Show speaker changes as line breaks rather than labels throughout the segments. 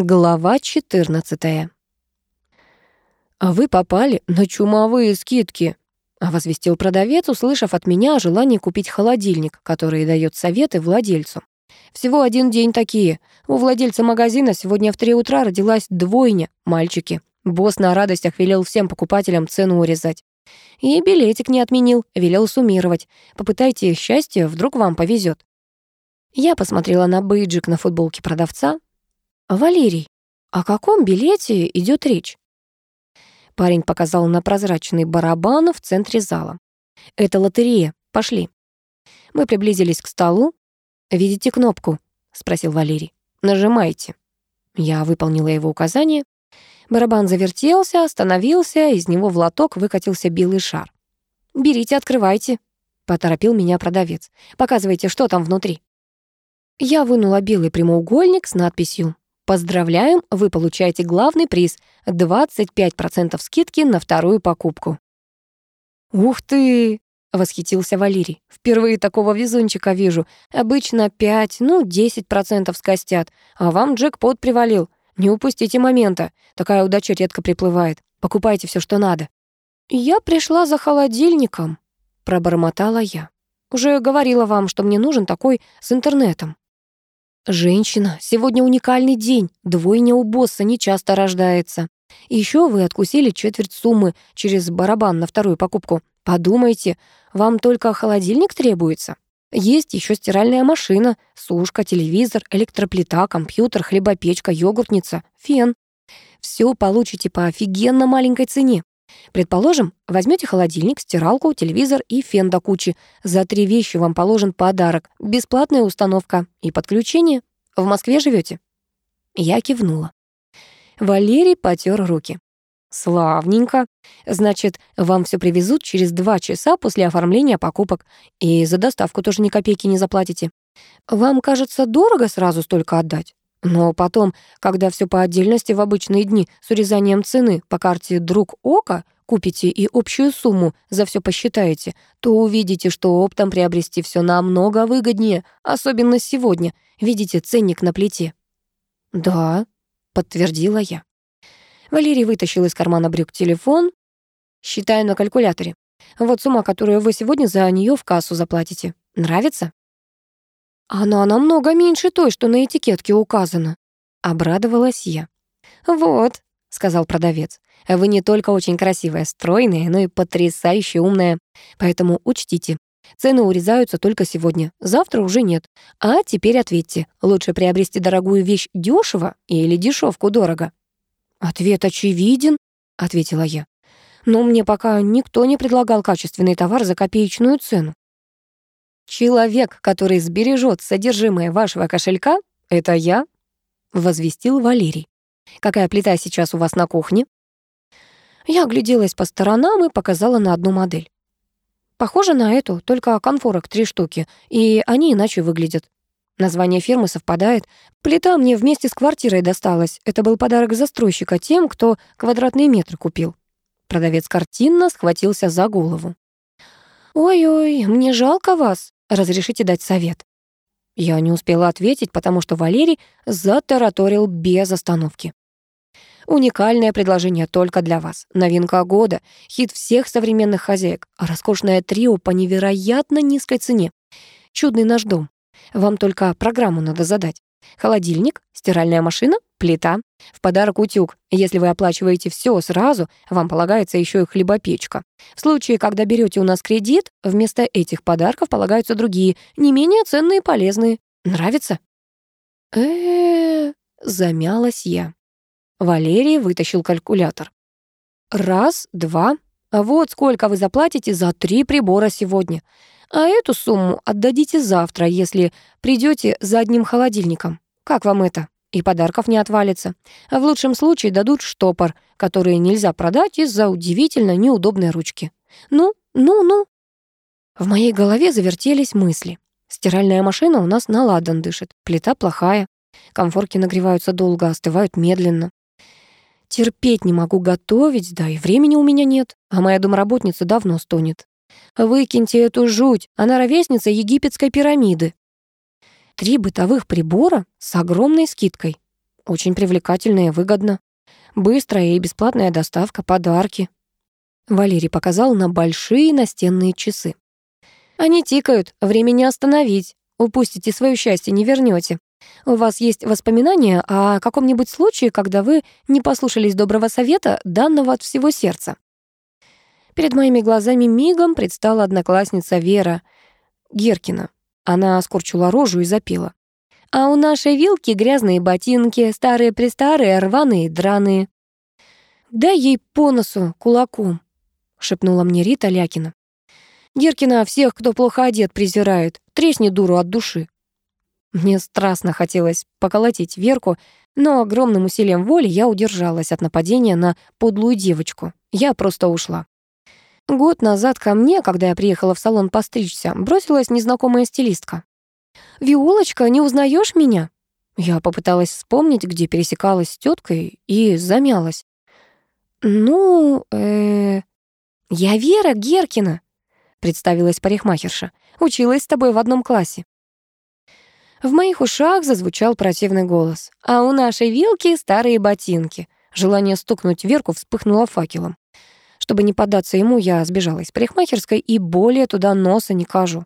Глава 14. «А вы попали на чумовые скидки», — возвестил продавец, услышав от меня о желании купить холодильник, который дает советы владельцу. «Всего один день такие. У владельца магазина сегодня в три утра родилась двойня, мальчики. Босс на радостях велел всем покупателям цену урезать. И билетик не отменил, велел суммировать. Попытайте счастье, вдруг вам повезет. Я посмотрела на бейджик на футболке продавца, «Валерий, о каком билете идет речь?» Парень показал на прозрачный барабан в центре зала. «Это лотерея. Пошли». Мы приблизились к столу. «Видите кнопку?» — спросил Валерий. «Нажимайте». Я выполнила его указание. Барабан завертелся, остановился, из него в лоток выкатился белый шар. «Берите, открывайте», — поторопил меня продавец. «Показывайте, что там внутри». Я вынула белый прямоугольник с надписью Поздравляем, вы получаете главный приз — 25% скидки на вторую покупку. «Ух ты!» — восхитился Валерий. «Впервые такого везунчика вижу. Обычно 5, ну, 10% скостят, а вам джекпот привалил. Не упустите момента. Такая удача редко приплывает. Покупайте все, что надо». «Я пришла за холодильником», — пробормотала я. «Уже говорила вам, что мне нужен такой с интернетом». «Женщина, сегодня уникальный день. Двойня у босса не часто рождается. Еще вы откусили четверть суммы через барабан на вторую покупку. Подумайте, вам только холодильник требуется? Есть еще стиральная машина, сушка, телевизор, электроплита, компьютер, хлебопечка, йогуртница, фен. Все получите по офигенно маленькой цене. Предположим, возьмете холодильник, стиралку, телевизор и фен до кучи. За три вещи вам положен подарок, бесплатная установка и подключение. В Москве живете? Я кивнула. Валерий потер руки. «Славненько. Значит, вам все привезут через два часа после оформления покупок. И за доставку тоже ни копейки не заплатите. Вам кажется дорого сразу столько отдать? Но потом, когда все по отдельности в обычные дни с урезанием цены по карте «Друг Ока» купите и общую сумму за все посчитаете, то увидите, что оптом приобрести все намного выгоднее, особенно сегодня. Видите ценник на плите? «Да», — подтвердила я. Валерий вытащил из кармана брюк телефон. «Считаю на калькуляторе. Вот сумма, которую вы сегодня за нее в кассу заплатите. Нравится?» «Она намного меньше той, что на этикетке указано», — обрадовалась я. «Вот», — сказал продавец, «вы не только очень красивая, стройная, но и потрясающе умная. Поэтому учтите, цены урезаются только сегодня, завтра уже нет. А теперь ответьте, лучше приобрести дорогую вещь дешево или дешевку дорого?» «Ответ очевиден», — ответила я. «Но мне пока никто не предлагал качественный товар за копеечную цену». «Человек, который сбережет содержимое вашего кошелька, это я», — возвестил Валерий. «Какая плита сейчас у вас на кухне?» Я огляделась по сторонам и показала на одну модель. Похоже на эту, только конфорок три штуки, и они иначе выглядят. Название фирмы совпадает. Плита мне вместе с квартирой досталась. Это был подарок застройщика тем, кто квадратные метры купил. Продавец картинно схватился за голову. «Ой-ой, мне жалко вас», Разрешите дать совет?» Я не успела ответить, потому что Валерий затараторил без остановки. Уникальное предложение только для вас. Новинка года, хит всех современных хозяек, роскошное трио по невероятно низкой цене. Чудный наш дом. Вам только программу надо задать. Холодильник, стиральная машина, плита. В подарок утюг. Если вы оплачиваете все сразу, вам полагается еще и хлебопечка. В случае, когда берете у нас кредит, вместо этих подарков полагаются другие, не менее ценные и полезные. Нравится? э замялась я. Валерий вытащил калькулятор. Раз, два. Вот сколько вы заплатите за три прибора сегодня. А эту сумму отдадите завтра, если придете за одним холодильником. Как вам это? И подарков не отвалится. А в лучшем случае дадут штопор, который нельзя продать из-за удивительно неудобной ручки. Ну, ну, ну. В моей голове завертелись мысли. Стиральная машина у нас на ладан дышит, плита плохая, комфорки нагреваются долго, остывают медленно. Терпеть не могу готовить, да и времени у меня нет, а моя домработница давно стонет. Выкиньте эту жуть, она ровесница египетской пирамиды. Три бытовых прибора с огромной скидкой. очень привлекательно и выгодно. Быстрая и бесплатная доставка, подарки. Валерий показал на большие настенные часы. Они тикают, время не остановить. Упустите свое счастье, не вернете. У вас есть воспоминания о каком-нибудь случае, когда вы не послушались доброго совета, данного от всего сердца? Перед моими глазами мигом предстала одноклассница Вера Геркина. Она скорчила рожу и запела. «А у нашей вилки грязные ботинки, старые-престарые, рваные, драные». «Дай ей по носу кулаком», — шепнула мне Рита Лякина. «Геркина всех, кто плохо одет, презирает. Тресни дуру от души». Мне страстно хотелось поколотить Верку, но огромным усилием воли я удержалась от нападения на подлую девочку. Я просто ушла. Год назад ко мне, когда я приехала в салон постричься, бросилась незнакомая стилистка. «Виолочка, не узнаешь меня?» Я попыталась вспомнить, где пересекалась с теткой, и замялась. «Ну, э, «Я Вера Геркина», — представилась парикмахерша. «Училась с тобой в одном классе». В моих ушах зазвучал противный голос. А у нашей вилки старые ботинки. Желание стукнуть Верку вспыхнуло факелом. Чтобы не поддаться ему, я сбежала из парикмахерской и более туда носа не кажу.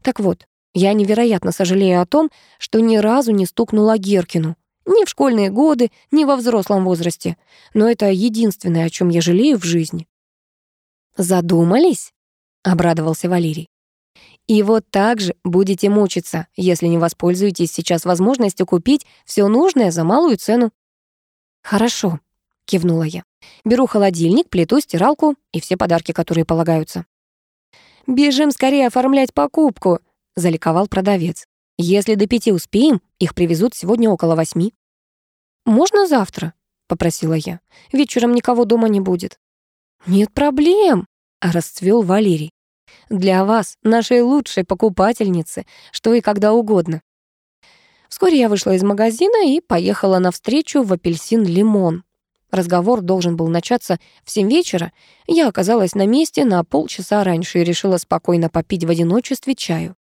Так вот, я невероятно сожалею о том, что ни разу не стукнула Геркину. Ни в школьные годы, ни во взрослом возрасте. Но это единственное, о чем я жалею в жизни. «Задумались?» — обрадовался Валерий. И вот так же будете мучиться, если не воспользуетесь сейчас возможностью купить все нужное за малую цену. Хорошо, кивнула я. Беру холодильник, плиту, стиралку и все подарки, которые полагаются. Бежим скорее оформлять покупку, заликовал продавец. Если до пяти успеем, их привезут сегодня около восьми. Можно завтра? попросила я. Вечером никого дома не будет. Нет проблем, расцвел Валерий. Для вас, нашей лучшей покупательницы, что и когда угодно. Вскоре я вышла из магазина и поехала навстречу в апельсин-лимон. Разговор должен был начаться в семь вечера. Я оказалась на месте на полчаса раньше и решила спокойно попить в одиночестве чаю.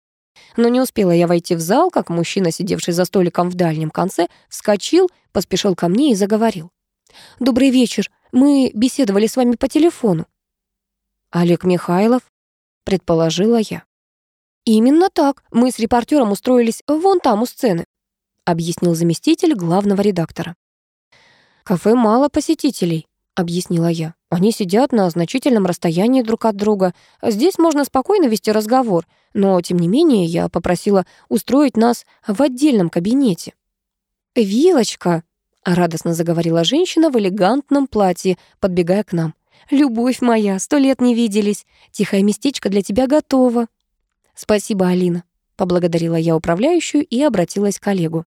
Но не успела я войти в зал, как мужчина, сидевший за столиком в дальнем конце, вскочил, поспешил ко мне и заговорил. «Добрый вечер. Мы беседовали с вами по телефону». «Олег Михайлов?» — предположила я. «Именно так. Мы с репортером устроились вон там у сцены», — объяснил заместитель главного редактора. «Кафе мало посетителей», — объяснила я. «Они сидят на значительном расстоянии друг от друга. Здесь можно спокойно вести разговор, но, тем не менее, я попросила устроить нас в отдельном кабинете». «Вилочка», — радостно заговорила женщина в элегантном платье, подбегая к нам. «Любовь моя, сто лет не виделись. Тихое местечко для тебя готово». «Спасибо, Алина», — поблагодарила я управляющую и обратилась к коллегу.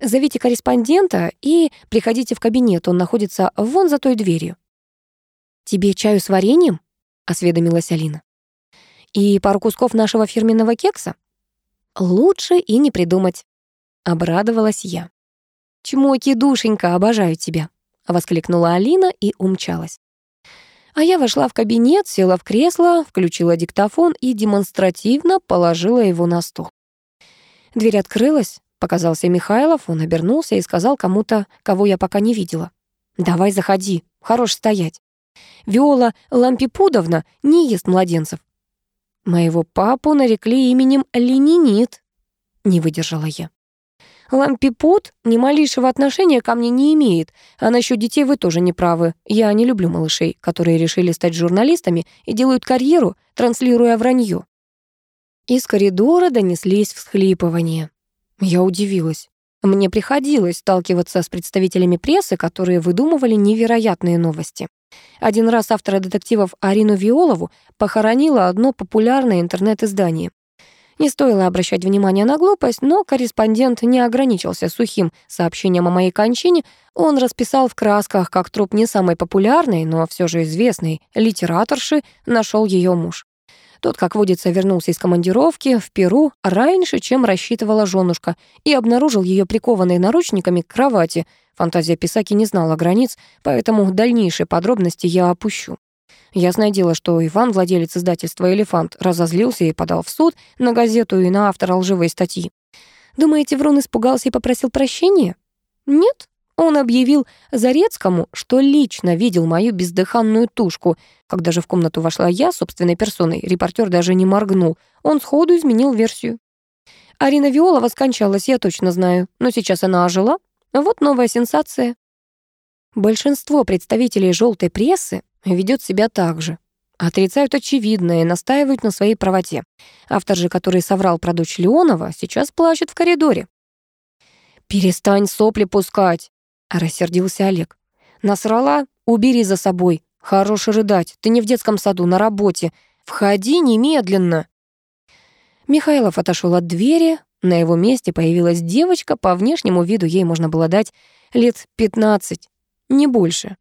«Зовите корреспондента и приходите в кабинет, он находится вон за той дверью». «Тебе чаю с вареньем?» — осведомилась Алина. «И пару кусков нашего фирменного кекса?» «Лучше и не придумать», — обрадовалась я. «Чмоки, душенька, обожаю тебя», — воскликнула Алина и умчалась. А я вошла в кабинет, села в кресло, включила диктофон и демонстративно положила его на стол. Дверь открылась, показался Михайлов, он обернулся и сказал кому-то, кого я пока не видела. «Давай заходи, хорош стоять. Виола Лампипудовна не ест младенцев». Моего папу нарекли именем Ленинит, не выдержала я. Лампипут ни малейшего отношения ко мне не имеет. А насчет детей вы тоже не правы. Я не люблю малышей, которые решили стать журналистами и делают карьеру, транслируя вранье. Из коридора донеслись всхлипывания. Я удивилась. Мне приходилось сталкиваться с представителями прессы, которые выдумывали невероятные новости. Один раз автора детективов Арину Виолову похоронило одно популярное интернет-издание. Не стоило обращать внимание на глупость, но корреспондент не ограничился сухим сообщением о моей кончине. Он расписал в красках, как труп не самой популярной, но все же известной литераторши нашел ее муж. Тот, как водится, вернулся из командировки в Перу раньше, чем рассчитывала женушка, и обнаружил ее прикованной наручниками к кровати. Фантазия Писаки не знала границ, поэтому дальнейшие подробности я опущу. Ясное дело, что Иван, владелец издательства «Элефант», разозлился и подал в суд на газету и на автора лживой статьи. Думаете, Врун испугался и попросил прощения? Нет, он объявил Зарецкому, что лично видел мою бездыханную тушку. Когда же в комнату вошла я, собственной персоной, репортер даже не моргнул. Он сходу изменил версию. Арина Виолова скончалась, я точно знаю. Но сейчас она ожила. Вот новая сенсация. Большинство представителей желтой прессы ведет себя так же. Отрицают очевидное и настаивают на своей правоте. Автор же, который соврал про дочь Леонова, сейчас плачет в коридоре. «Перестань сопли пускать!» — рассердился Олег. «Насрала? Убери за собой. Хорош рыдать. Ты не в детском саду, на работе. Входи немедленно». Михайлов отошел от двери. На его месте появилась девочка. По внешнему виду ей можно было дать лет пятнадцать, не больше.